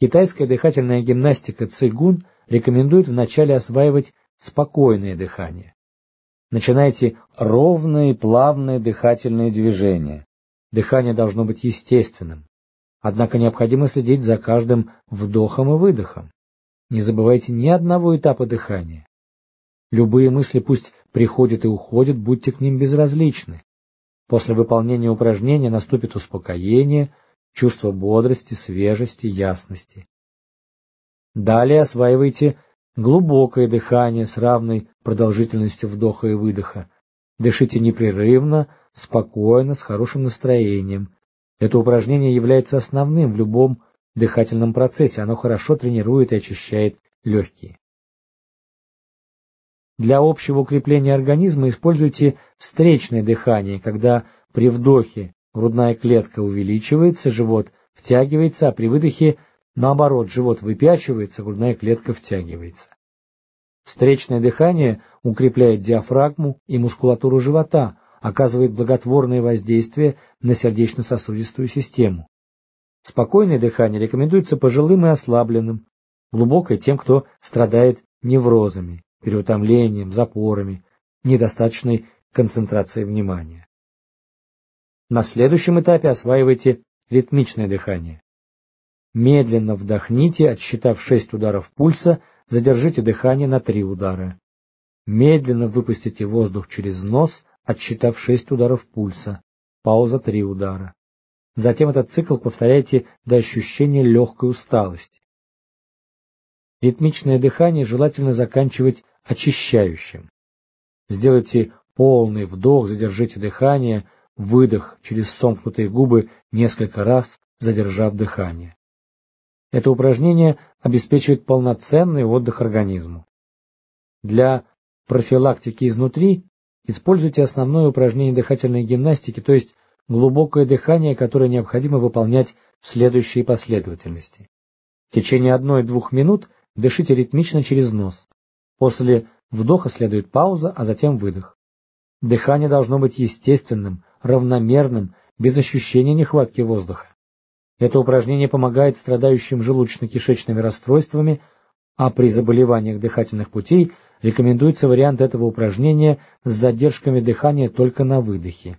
Китайская дыхательная гимнастика цигун рекомендует вначале осваивать спокойное дыхание. Начинайте ровные, плавные дыхательные движения. Дыхание должно быть естественным. Однако необходимо следить за каждым вдохом и выдохом. Не забывайте ни одного этапа дыхания. Любые мысли пусть приходят и уходят, будьте к ним безразличны. После выполнения упражнения наступит успокоение, чувство бодрости, свежести, ясности. Далее осваивайте глубокое дыхание с равной продолжительностью вдоха и выдоха. Дышите непрерывно, спокойно, с хорошим настроением. Это упражнение является основным в любом дыхательном процессе, оно хорошо тренирует и очищает легкие. Для общего укрепления организма используйте встречное дыхание, когда при вдохе грудная клетка увеличивается, живот втягивается, а при выдохе, наоборот, живот выпячивается, грудная клетка втягивается. Встречное дыхание укрепляет диафрагму и мускулатуру живота, оказывает благотворное воздействие на сердечно-сосудистую систему. Спокойное дыхание рекомендуется пожилым и ослабленным, глубокое тем, кто страдает неврозами переутомлением, запорами, недостаточной концентрацией внимания. На следующем этапе осваивайте ритмичное дыхание. Медленно вдохните, отсчитав 6 ударов пульса, задержите дыхание на 3 удара. Медленно выпустите воздух через нос, отсчитав 6 ударов пульса. Пауза 3 удара. Затем этот цикл повторяйте до ощущения легкой усталости. Ритмичное дыхание желательно заканчивать очищающим. Сделайте полный вдох, задержите дыхание, выдох через сомкнутые губы несколько раз, задержав дыхание. Это упражнение обеспечивает полноценный отдых организму. Для профилактики изнутри используйте основное упражнение дыхательной гимнастики, то есть глубокое дыхание, которое необходимо выполнять в следующей последовательности. В течение одной-двух минут дышите ритмично через нос. После вдоха следует пауза, а затем выдох. Дыхание должно быть естественным, равномерным, без ощущения нехватки воздуха. Это упражнение помогает страдающим желудочно-кишечными расстройствами, а при заболеваниях дыхательных путей рекомендуется вариант этого упражнения с задержками дыхания только на выдохе.